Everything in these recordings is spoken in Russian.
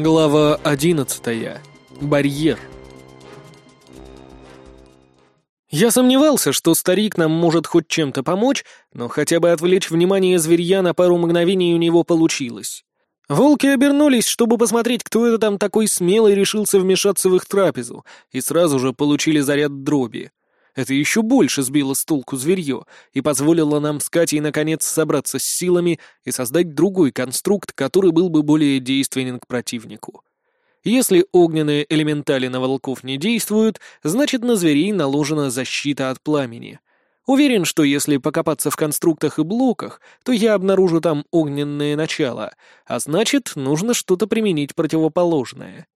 Глава одиннадцатая. Барьер. Я сомневался, что старик нам может хоть чем-то помочь, но хотя бы отвлечь внимание зверья на пару мгновений у него получилось. Волки обернулись, чтобы посмотреть, кто это там такой смелый решился вмешаться в их трапезу, и сразу же получили заряд дроби. Это еще больше сбило с толку зверье и позволило нам с Катей наконец собраться с силами и создать другой конструкт, который был бы более действенен к противнику. Если огненные элементали на волков не действуют, значит на зверей наложена защита от пламени. Уверен, что если покопаться в конструктах и блоках, то я обнаружу там огненное начало, а значит, нужно что-то применить противоположное.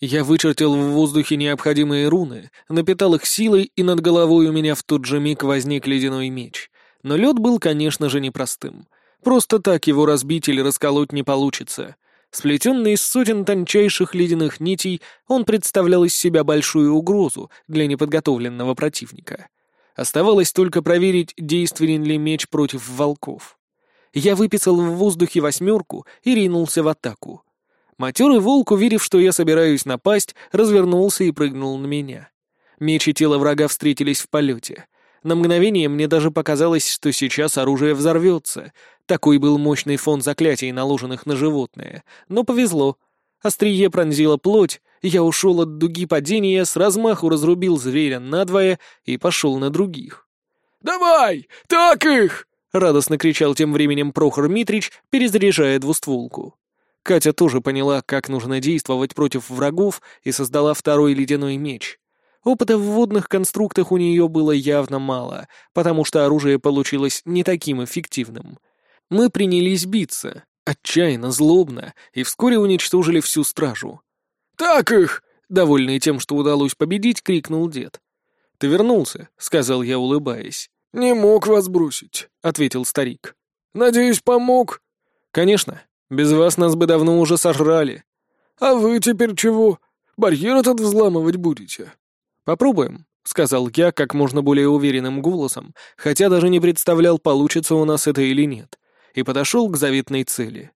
Я вычертил в воздухе необходимые руны, напитал их силой, и над головой у меня в тот же миг возник ледяной меч. Но лед был, конечно же, непростым. Просто так его разбить или расколоть не получится. Сплетенный из сотен тончайших ледяных нитей, он представлял из себя большую угрозу для неподготовленного противника. Оставалось только проверить, действенен ли меч против волков. Я выписал в воздухе восьмерку и ринулся в атаку. Матерый волк, уверив, что я собираюсь напасть, развернулся и прыгнул на меня. Меч и тело врага встретились в полете. На мгновение мне даже показалось, что сейчас оружие взорвется. Такой был мощный фон заклятий, наложенных на животное. Но повезло. Острие пронзило плоть, я ушел от дуги падения, с размаху разрубил зверя надвое и пошел на других. «Давай! Так их!» — радостно кричал тем временем Прохор Митрич, перезаряжая двустволку. Катя тоже поняла, как нужно действовать против врагов, и создала второй ледяной меч. Опыта в водных конструктах у нее было явно мало, потому что оружие получилось не таким эффективным. Мы принялись биться, отчаянно, злобно, и вскоре уничтожили всю стражу. «Так их!» — довольный тем, что удалось победить, крикнул дед. «Ты вернулся», — сказал я, улыбаясь. «Не мог вас бросить», — ответил старик. «Надеюсь, помог?» «Конечно. Без вас нас бы давно уже сожрали. А вы теперь чего? Барьер этот взламывать будете? Попробуем, сказал я как можно более уверенным голосом, хотя даже не представлял, получится у нас это или нет, и подошел к заветной цели.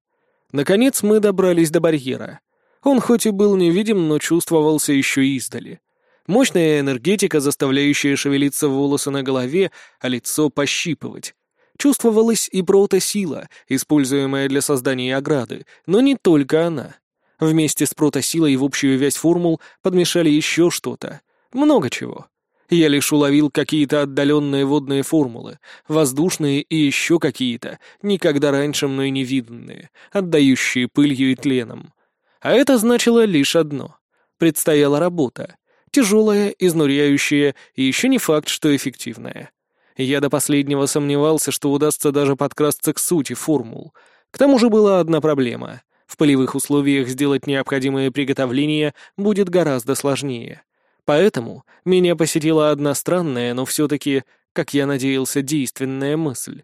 Наконец мы добрались до барьера. Он хоть и был невидим, но чувствовался еще издали. Мощная энергетика, заставляющая шевелиться волосы на голове, а лицо пощипывать. Чувствовалась и протосила, используемая для создания ограды, но не только она. Вместе с протосилой в общую вязь формул подмешали еще что-то. Много чего. Я лишь уловил какие-то отдаленные водные формулы, воздушные и еще какие-то, никогда раньше мной не виданные, отдающие пылью и тленом. А это значило лишь одно. Предстояла работа. Тяжелая, изнуряющая и еще не факт, что эффективная. Я до последнего сомневался, что удастся даже подкрасться к сути формул. К тому же была одна проблема. В полевых условиях сделать необходимые приготовления будет гораздо сложнее. Поэтому меня посетила одна странная, но все-таки, как я надеялся, действенная мысль.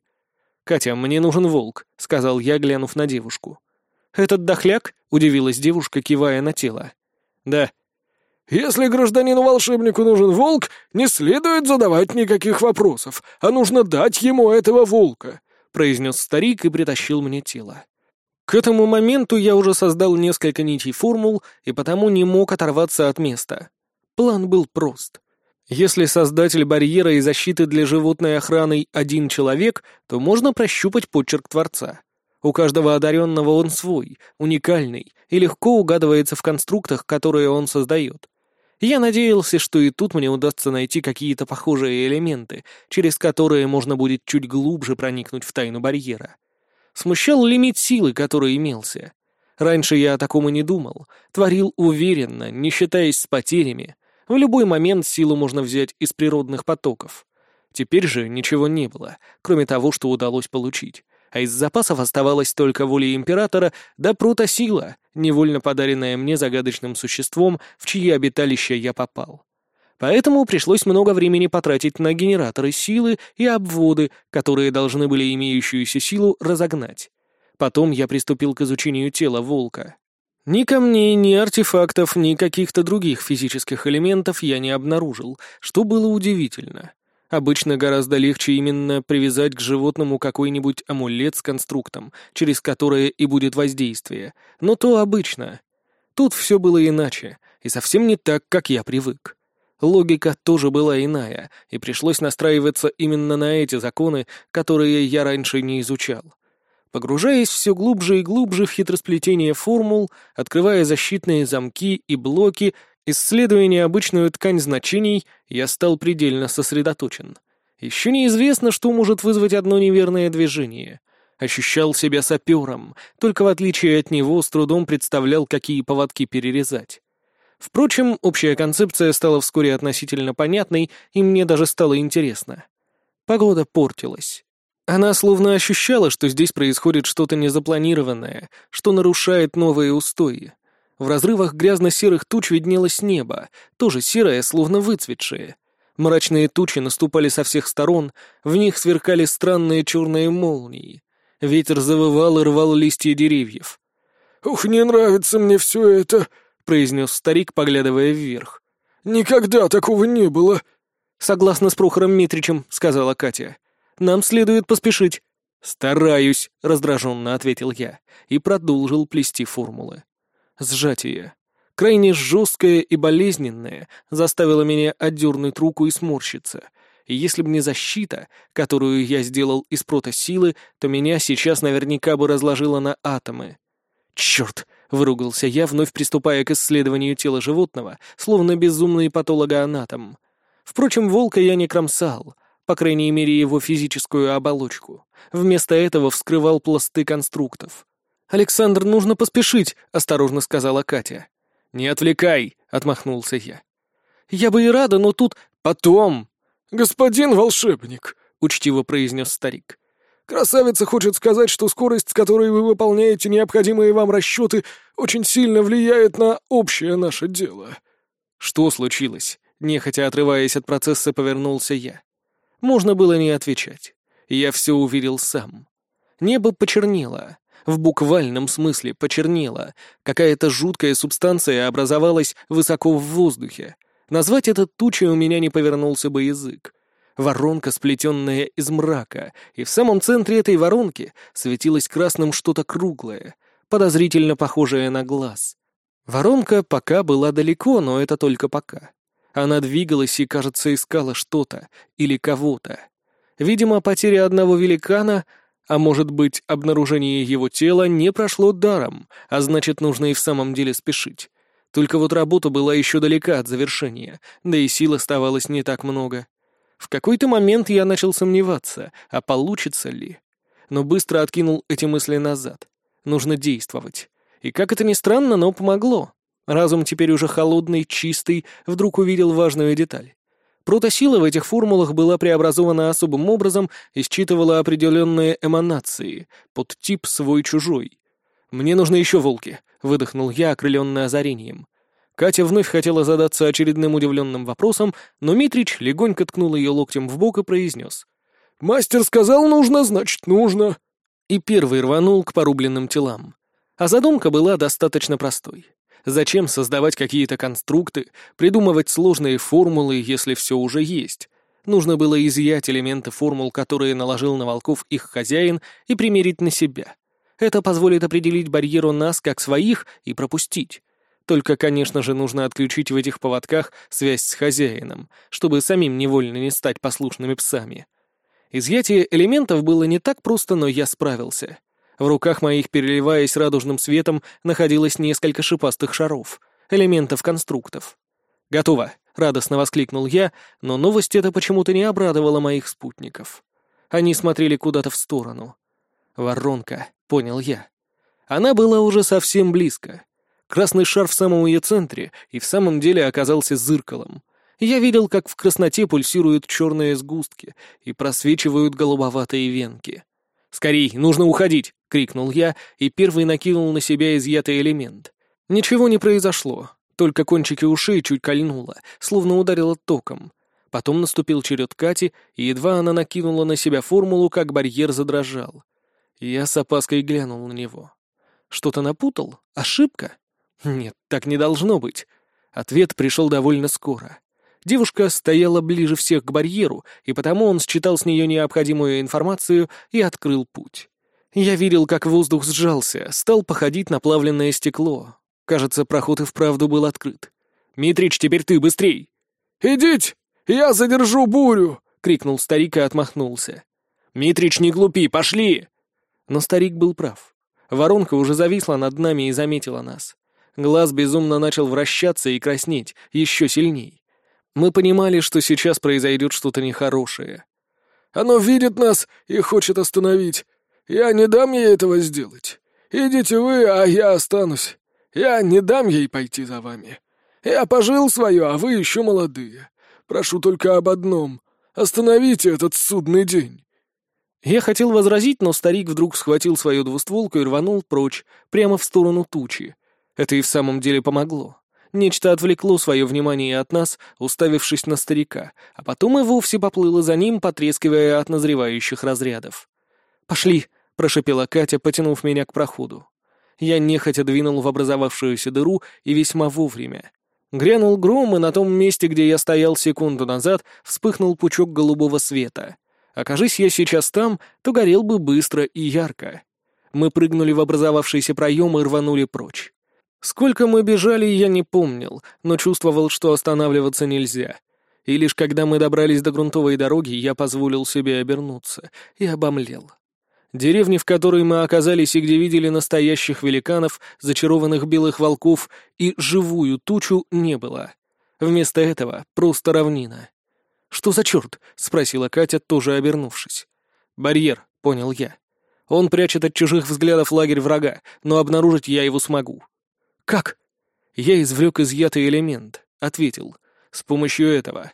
«Катя, мне нужен волк», — сказал я, глянув на девушку. «Этот дохляк?» — удивилась девушка, кивая на тело. «Да», если гражданину-волшебнику нужен волк, не следует задавать никаких вопросов, а нужно дать ему этого волка», — произнес старик и притащил мне тело. К этому моменту я уже создал несколько нитей формул и потому не мог оторваться от места. План был прост. Если создатель барьера и защиты для животной охраны один человек, то можно прощупать почерк Творца. У каждого одаренного он свой, уникальный, и легко угадывается в конструктах, которые он создает. Я надеялся, что и тут мне удастся найти какие-то похожие элементы, через которые можно будет чуть глубже проникнуть в тайну барьера. Смущал лимит силы, который имелся. Раньше я о таком и не думал, творил уверенно, не считаясь с потерями. В любой момент силу можно взять из природных потоков. Теперь же ничего не было, кроме того, что удалось получить а из запасов оставалась только воля императора да протосила, невольно подаренная мне загадочным существом, в чьи обиталища я попал. Поэтому пришлось много времени потратить на генераторы силы и обводы, которые должны были имеющуюся силу разогнать. Потом я приступил к изучению тела волка. Ни камней, ни артефактов, ни каких-то других физических элементов я не обнаружил, что было удивительно. Обычно гораздо легче именно привязать к животному какой-нибудь амулет с конструктом, через которое и будет воздействие. Но то обычно. Тут все было иначе, и совсем не так, как я привык. Логика тоже была иная, и пришлось настраиваться именно на эти законы, которые я раньше не изучал. Погружаясь все глубже и глубже в хитросплетение формул, открывая защитные замки и блоки, исследуя необычную ткань значений, я стал предельно сосредоточен. Еще неизвестно, что может вызвать одно неверное движение. Ощущал себя сапером, только в отличие от него с трудом представлял, какие поводки перерезать. Впрочем, общая концепция стала вскоре относительно понятной, и мне даже стало интересно. Погода портилась. Она словно ощущала, что здесь происходит что-то незапланированное, что нарушает новые устои. В разрывах грязно-серых туч виднелось небо, тоже серое, словно выцветшее. Мрачные тучи наступали со всех сторон, в них сверкали странные черные молнии. Ветер завывал и рвал листья деревьев. «Ух, не нравится мне все это!» — произнес старик, поглядывая вверх. «Никогда такого не было!» «Согласно с Прохором Митричем», — сказала Катя. «Нам следует поспешить». «Стараюсь», — раздраженно ответил я и продолжил плести формулы. Сжатие. Крайне жесткое и болезненное заставило меня отдернуть руку и сморщиться. И если бы не защита, которую я сделал из протосилы, то меня сейчас наверняка бы разложило на атомы. Черт! Выругался я, вновь приступая к исследованию тела животного, словно безумный патологоанатом. Впрочем, волка я не кромсал, по крайней мере, его физическую оболочку. Вместо этого вскрывал пласты конструктов. «Александр, нужно поспешить», — осторожно сказала Катя. «Не отвлекай», — отмахнулся я. «Я бы и рада, но тут...» «Потом!» «Господин волшебник», — учтиво произнес старик. Красавица хочет сказать, что скорость, с которой вы выполняете необходимые вам расчеты, очень сильно влияет на общее наше дело». «Что случилось?» Нехотя отрываясь от процесса, повернулся я. Можно было не отвечать. Я все увидел сам. Небо почернело. В буквальном смысле почернело. Какая-то жуткая субстанция образовалась высоко в воздухе. Назвать это тучей у меня не повернулся бы язык воронка, сплетенная из мрака, и в самом центре этой воронки светилось красным что-то круглое, подозрительно похожее на глаз. Воронка пока была далеко, но это только пока. Она двигалась и, кажется, искала что-то или кого-то. Видимо, потеря одного великана, а может быть, обнаружение его тела не прошло даром, а значит, нужно и в самом деле спешить. Только вот работа была еще далека от завершения, да и сил оставалось не так много. В какой-то момент я начал сомневаться, а получится ли. Но быстро откинул эти мысли назад. Нужно действовать. И как это ни странно, но помогло. Разум теперь уже холодный, чистый, вдруг увидел важную деталь. Протосила в этих формулах была преобразована особым образом и считывала определенные эманации, под тип свой-чужой. «Мне нужны еще волки», — выдохнул я, окрыленный озарением. Катя вновь хотела задаться очередным удивленным вопросом, но Митрич легонько ткнул ее локтем в бок и произнес. «Мастер сказал, нужно, значит, нужно». И первый рванул к порубленным телам. А задумка была достаточно простой. Зачем создавать какие-то конструкты, придумывать сложные формулы, если все уже есть? Нужно было изъять элементы формул, которые наложил на волков их хозяин, и примерить на себя. Это позволит определить барьеру нас как своих и пропустить. Только, конечно же, нужно отключить в этих поводках связь с хозяином, чтобы самим невольно не стать послушными псами. Изъятие элементов было не так просто, но я справился. В руках моих, переливаясь радужным светом, находилось несколько шипастых шаров, элементов конструктов. «Готово!» — радостно воскликнул я, но новость эта почему-то не обрадовала моих спутников. Они смотрели куда-то в сторону. «Воронка», — понял я. Она была уже совсем близко. Красный шар в самом ее центре и в самом деле оказался зыркалом. Я видел, как в красноте пульсируют черные сгустки и просвечивают голубоватые венки. «Скорей, нужно уходить!» — крикнул я и первый накинул на себя изъятый элемент. Ничего не произошло, только кончики ушей чуть кольнуло, словно ударило током. Потом наступил черед Кати, и едва она накинула на себя формулу, как барьер задрожал. Я с опаской глянул на него. Что-то напутал? Ошибка? Нет, так не должно быть. Ответ пришел довольно скоро. Девушка стояла ближе всех к барьеру, и потому он считал с нее необходимую информацию и открыл путь. Я видел, как воздух сжался, стал походить на плавленное стекло. Кажется, проход и вправду был открыт. «Митрич, теперь ты, быстрей!» «Идите! Я задержу бурю!» — крикнул старик и отмахнулся. «Митрич, не глупи, пошли!» Но старик был прав. Воронка уже зависла над нами и заметила нас. Глаз безумно начал вращаться и краснеть, еще сильней. Мы понимали, что сейчас произойдет что-то нехорошее. «Оно видит нас и хочет остановить. Я не дам ей этого сделать. Идите вы, а я останусь. Я не дам ей пойти за вами. Я пожил свое, а вы еще молодые. Прошу только об одном. Остановите этот судный день». Я хотел возразить, но старик вдруг схватил свою двустволку и рванул прочь, прямо в сторону тучи. Это и в самом деле помогло. Нечто отвлекло свое внимание от нас, уставившись на старика, а потом и вовсе поплыло за ним, потрескивая от назревающих разрядов. «Пошли!» — прошепела Катя, потянув меня к проходу. Я нехотя двинул в образовавшуюся дыру и весьма вовремя. Грянул гром, и на том месте, где я стоял секунду назад, вспыхнул пучок голубого света. Окажись я сейчас там, то горел бы быстро и ярко. Мы прыгнули в образовавшийся проем и рванули прочь. Сколько мы бежали, я не помнил, но чувствовал, что останавливаться нельзя. И лишь когда мы добрались до грунтовой дороги, я позволил себе обернуться и обомлел. Деревни, в которой мы оказались и где видели настоящих великанов, зачарованных белых волков и живую тучу, не было. Вместо этого просто равнина. «Что за черт?» — спросила Катя, тоже обернувшись. «Барьер», — понял я. «Он прячет от чужих взглядов лагерь врага, но обнаружить я его смогу». «Как?» Я извлек изъятый элемент, ответил. «С помощью этого».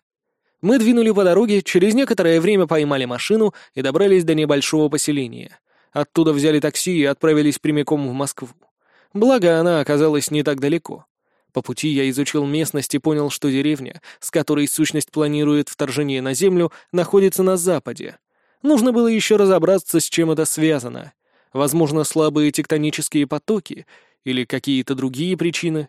Мы двинули по дороге, через некоторое время поймали машину и добрались до небольшого поселения. Оттуда взяли такси и отправились прямиком в Москву. Благо, она оказалась не так далеко. По пути я изучил местность и понял, что деревня, с которой сущность планирует вторжение на Землю, находится на западе. Нужно было еще разобраться, с чем это связано. Возможно, слабые тектонические потоки или какие-то другие причины.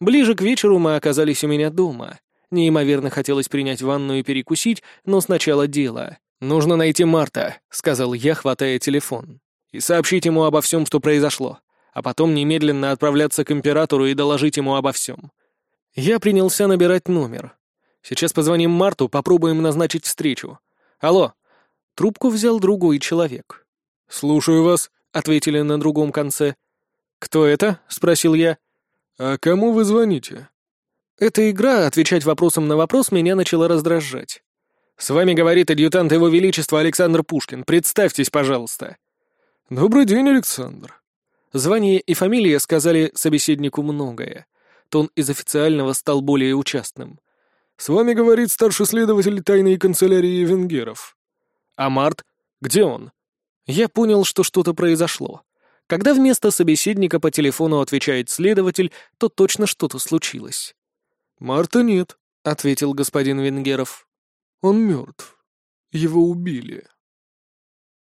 Ближе к вечеру мы оказались у меня дома. Неимоверно хотелось принять ванну и перекусить, но сначала дело. «Нужно найти Марта», — сказал я, хватая телефон. «И сообщить ему обо всем, что произошло. А потом немедленно отправляться к императору и доложить ему обо всем». Я принялся набирать номер. «Сейчас позвоним Марту, попробуем назначить встречу. Алло». Трубку взял другой человек. «Слушаю вас», — ответили на другом конце. «Кто это?» — спросил я. «А кому вы звоните?» Эта игра, отвечать вопросом на вопрос, меня начала раздражать. «С вами говорит адъютант Его Величества Александр Пушкин. Представьтесь, пожалуйста». «Добрый день, Александр». Звание и фамилия сказали собеседнику многое. Тон из официального стал более участным. «С вами говорит старший следователь тайной канцелярии венгеров». «А Март? Где он?» Я понял, что что-то произошло. Когда вместо собеседника по телефону отвечает следователь, то точно что-то случилось. «Марта нет», — ответил господин Венгеров. «Он мертв. Его убили».